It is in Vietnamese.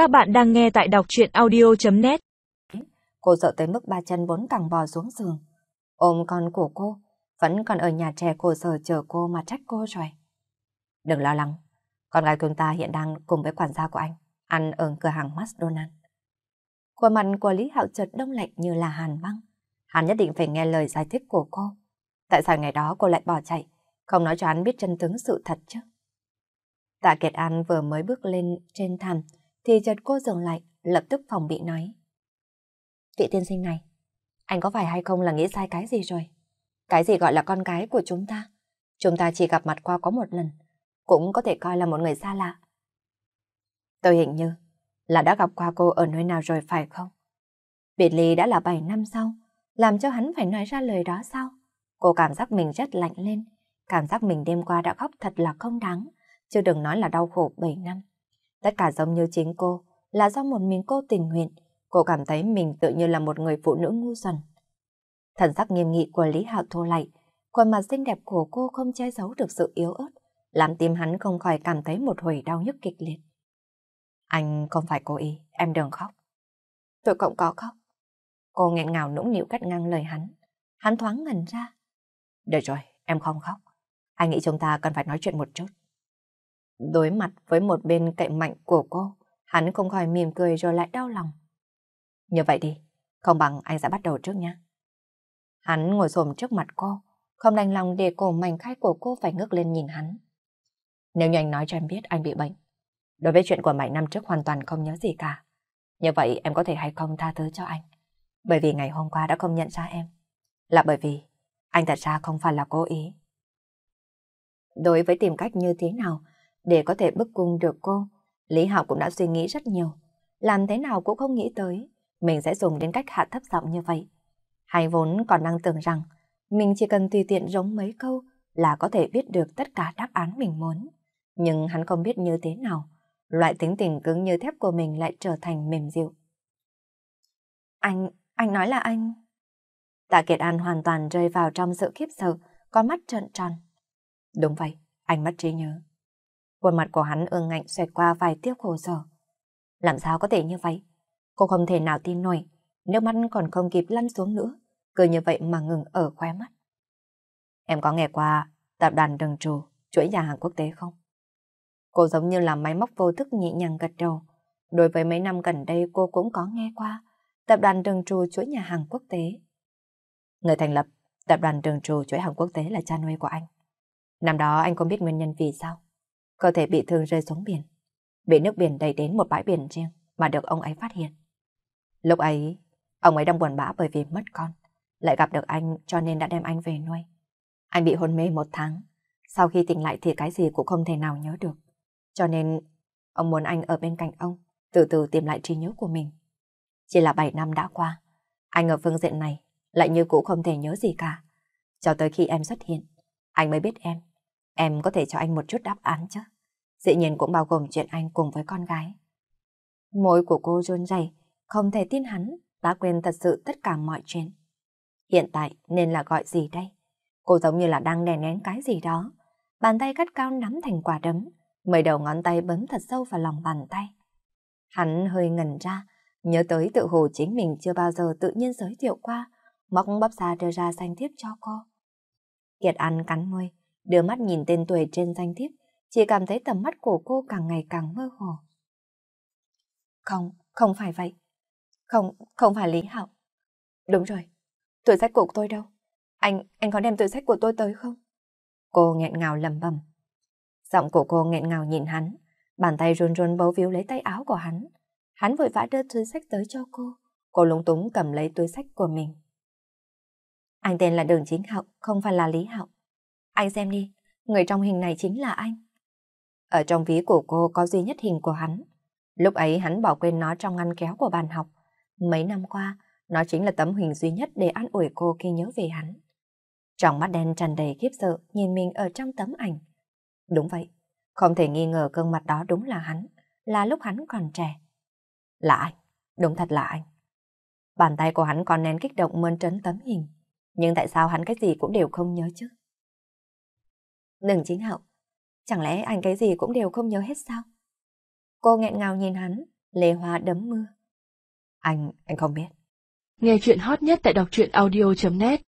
Các bạn đang nghe tại đọc truyện audio.net Cô sợ tới mức ba chân bốn cẳng bò xuống giường. Ôm con của cô, vẫn còn ở nhà trẻ cổ sở chờ cô mà trách cô rồi. Đừng lo lắng, con gái chúng ta hiện đang cùng với quản gia của anh, ăn ở cửa hàng McDonald's. Khuôn mặt của Lý Hạo chợt đông lạnh như là hàn băng. Hắn nhất định phải nghe lời giải thích của cô. Tại sao ngày đó cô lại bỏ chạy, không nói cho hắn biết chân tướng sự thật chứ? Tạ Kiệt An vừa mới bước lên trên thảm, thì chợt cô dừng lại, lập tức phòng bị nói. Vị tiên sinh này, anh có phải hay không là nghĩ sai cái gì rồi? Cái gì gọi là con gái của chúng ta? Chúng ta chỉ gặp mặt qua có một lần, cũng có thể coi là một người xa lạ. Tôi hình như là đã gặp qua cô ở nơi nào rồi phải không? Biệt ly đã là 7 năm sau, làm cho hắn phải nói ra lời đó sao? Cô cảm giác mình rất lạnh lên, cảm giác mình đêm qua đã khóc thật là không đáng, chứ đừng nói là đau khổ 7 năm. Tất cả giống như chính cô, là do một mình cô tình nguyện, cô cảm thấy mình tự như là một người phụ nữ ngu xuẩn. Thần sắc nghiêm nghị của Lý Hạo thô lại, khuôn mặt xinh đẹp của cô không che giấu được sự yếu ớt, làm tim hắn không khỏi cảm thấy một hồi đau nhức kịch liệt. Anh không phải cố ý, em đừng khóc. Tôi cũng có khóc. Cô nghẹn ngào nũng nịu cắt ngang lời hắn. Hắn thoáng ngẩn ra. Được rồi, em không khóc. Anh nghĩ chúng ta cần phải nói chuyện một chút. Đối mặt với một bên cạnh mạnh của cô, hắn không khỏi mỉm cười rồi lại đau lòng. Như vậy đi, không bằng anh sẽ bắt đầu trước nha. Hắn ngồi xổm trước mặt cô, không đành lòng để cổ mảnh khai của cô phải ngước lên nhìn hắn. Nếu như anh nói cho em biết anh bị bệnh, đối với chuyện của Mạnh năm trước hoàn toàn không nhớ gì cả. Như vậy em có thể hay không tha thứ cho anh? Bởi vì ngày hôm qua đã không nhận ra em. Là bởi vì anh thật ra không phải là cố ý. Đối với tìm cách như thế nào để có thể bức cung được cô, Lý Hạo cũng đã suy nghĩ rất nhiều. Làm thế nào cũng không nghĩ tới mình sẽ dùng đến cách hạ thấp giọng như vậy. Hay vốn còn đang tưởng rằng mình chỉ cần tùy tiện giống mấy câu là có thể biết được tất cả đáp án mình muốn. Nhưng hắn không biết như thế nào, loại tính tình cứng như thép của mình lại trở thành mềm dịu. Anh, anh nói là anh... Tạ Kiệt An hoàn toàn rơi vào trong sự khiếp sợ, con mắt trợn tròn. Đúng vậy, anh mất trí nhớ. Khuôn mặt của hắn ương ngạnh xoẹt qua vài tiếc khổ sở. Làm sao có thể như vậy? Cô không thể nào tin nổi, nước mắt còn không kịp lăn xuống nữa, cứ như vậy mà ngừng ở khóe mắt. Em có nghe qua tập đoàn đường Trù, chuỗi nhà hàng quốc tế không? Cô giống như là máy móc vô thức nhẹ nhàng gật đầu. Đối với mấy năm gần đây cô cũng có nghe qua tập đoàn đường Trù chuỗi nhà hàng quốc tế. Người thành lập tập đoàn đường Trù chuỗi hàng quốc tế là cha nuôi của anh. Năm đó anh không biết nguyên nhân vì sao. Cơ thể bị thương rơi xuống biển. Bị nước biển đẩy đến một bãi biển riêng mà được ông ấy phát hiện. Lúc ấy, ông ấy đang buồn bã bởi vì mất con. Lại gặp được anh cho nên đã đem anh về nuôi. Anh bị hôn mê một tháng. Sau khi tỉnh lại thì cái gì cũng không thể nào nhớ được. Cho nên, ông muốn anh ở bên cạnh ông, từ từ tìm lại trí nhớ của mình. Chỉ là 7 năm đã qua, anh ở phương diện này lại như cũ không thể nhớ gì cả. Cho tới khi em xuất hiện, anh mới biết em. Em có thể cho anh một chút đáp án chứ? Dĩ nhiên cũng bao gồm chuyện anh cùng với con gái. Môi của cô run rẩy, không thể tin hắn đã quên thật sự tất cả mọi chuyện. Hiện tại nên là gọi gì đây? Cô giống như là đang đè nén cái gì đó. Bàn tay cắt cao nắm thành quả đấm, mười đầu ngón tay bấm thật sâu vào lòng bàn tay. Hắn hơi ngần ra, nhớ tới tự hồ chính mình chưa bao giờ tự nhiên giới thiệu qua, móc bắp ra đưa ra danh thiếp cho cô. Kiệt ăn cắn môi, đưa mắt nhìn tên tuổi trên danh thiếp, chỉ cảm thấy tầm mắt của cô càng ngày càng mơ hồ. Không, không phải vậy. Không, không phải Lý Hạo. Đúng rồi, tuổi sách của tôi đâu? Anh, anh có đem tuổi sách của tôi tới không? Cô nghẹn ngào lầm bầm. Giọng của cô nghẹn ngào nhìn hắn, bàn tay run run bấu víu lấy tay áo của hắn. Hắn vội vã đưa túi sách tới cho cô. Cô lúng túng cầm lấy túi sách của mình. Anh tên là Đường Chính Hạo, không phải là Lý Hạo. Anh xem đi, người trong hình này chính là anh. Ở trong ví của cô có duy nhất hình của hắn. Lúc ấy hắn bỏ quên nó trong ngăn kéo của bàn học. Mấy năm qua, nó chính là tấm hình duy nhất để an ủi cô khi nhớ về hắn. Trong mắt đen tràn đầy khiếp sợ nhìn mình ở trong tấm ảnh. Đúng vậy, không thể nghi ngờ gương mặt đó đúng là hắn, là lúc hắn còn trẻ. Là anh, đúng thật là anh. Bàn tay của hắn còn nén kích động mơn trấn tấm hình. Nhưng tại sao hắn cái gì cũng đều không nhớ chứ? Đừng chính hậu. Chẳng lẽ anh cái gì cũng đều không nhớ hết sao? Cô nghẹn ngào nhìn hắn, lê hoa đấm mưa. Anh, anh không biết. Nghe chuyện hot nhất tại đọc truyện audio.net